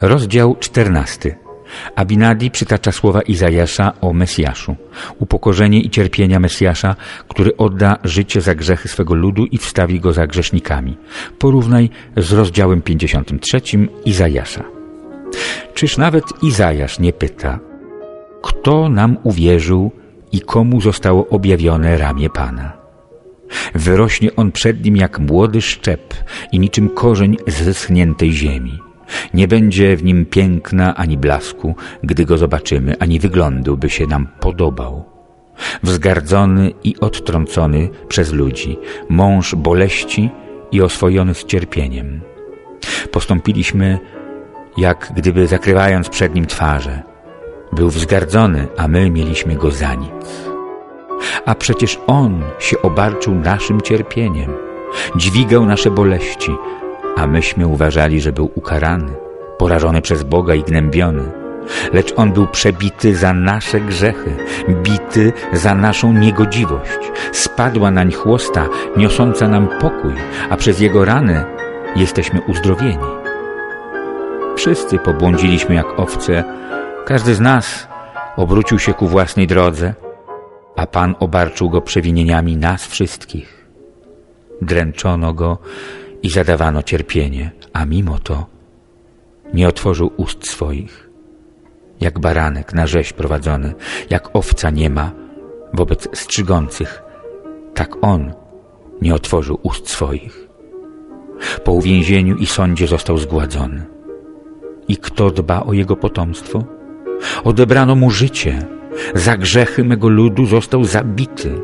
Rozdział czternasty. Abinadi przytacza słowa Izajasza o Mesjaszu. Upokorzenie i cierpienia Mesjasza, który odda życie za grzechy swego ludu i wstawi go za grzesznikami. Porównaj z rozdziałem 53 Izajasza. Czyż nawet Izajasz nie pyta, kto nam uwierzył i komu zostało objawione ramię Pana? Wyrośnie on przed nim jak młody szczep i niczym korzeń z wyschniętej ziemi. Nie będzie w nim piękna ani blasku, gdy go zobaczymy, ani wyglądu, by się nam podobał. Wzgardzony i odtrącony przez ludzi, mąż boleści i oswojony z cierpieniem. Postąpiliśmy, jak gdyby zakrywając przed nim twarze. Był wzgardzony, a my mieliśmy go za nic. A przecież On się obarczył naszym cierpieniem, dźwigał nasze boleści, a myśmy uważali, że był ukarany, porażony przez Boga i gnębiony. Lecz On był przebity za nasze grzechy, bity za naszą niegodziwość. Spadła nań chłosta, niosąca nam pokój, a przez Jego rany jesteśmy uzdrowieni. Wszyscy pobłądziliśmy jak owce, każdy z nas obrócił się ku własnej drodze, a Pan obarczył go przewinieniami nas wszystkich. Dręczono go i zadawano cierpienie, a mimo to nie otworzył ust swoich. Jak baranek na rzeź prowadzony, jak owca nie ma wobec strzygących, tak on nie otworzył ust swoich. Po uwięzieniu i sądzie został zgładzony. I kto dba o jego potomstwo? Odebrano mu życie. Za grzechy mego ludu został zabity.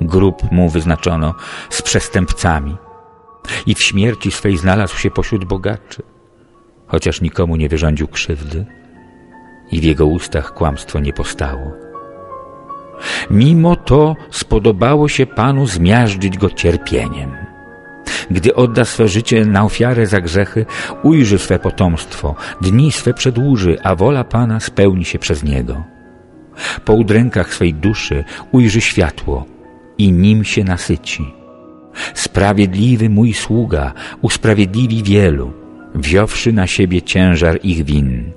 Grób mu wyznaczono z przestępcami i w śmierci swej znalazł się pośród bogaczy, chociaż nikomu nie wyrządził krzywdy i w jego ustach kłamstwo nie postało. Mimo to spodobało się Panu zmiażdżyć go cierpieniem. Gdy odda swe życie na ofiarę za grzechy, ujrzy swe potomstwo, dni swe przedłuży, a wola Pana spełni się przez niego. Po udrękach swej duszy ujrzy światło i nim się nasyci. Sprawiedliwy mój sługa usprawiedliwi wielu, wziąwszy na siebie ciężar ich win.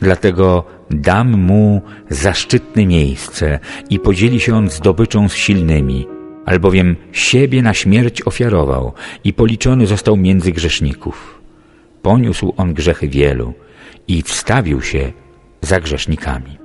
Dlatego dam mu zaszczytne miejsce i podzieli się on zdobyczą z silnymi, albowiem siebie na śmierć ofiarował i policzony został między grzeszników. Poniósł on grzechy wielu i wstawił się za grzesznikami.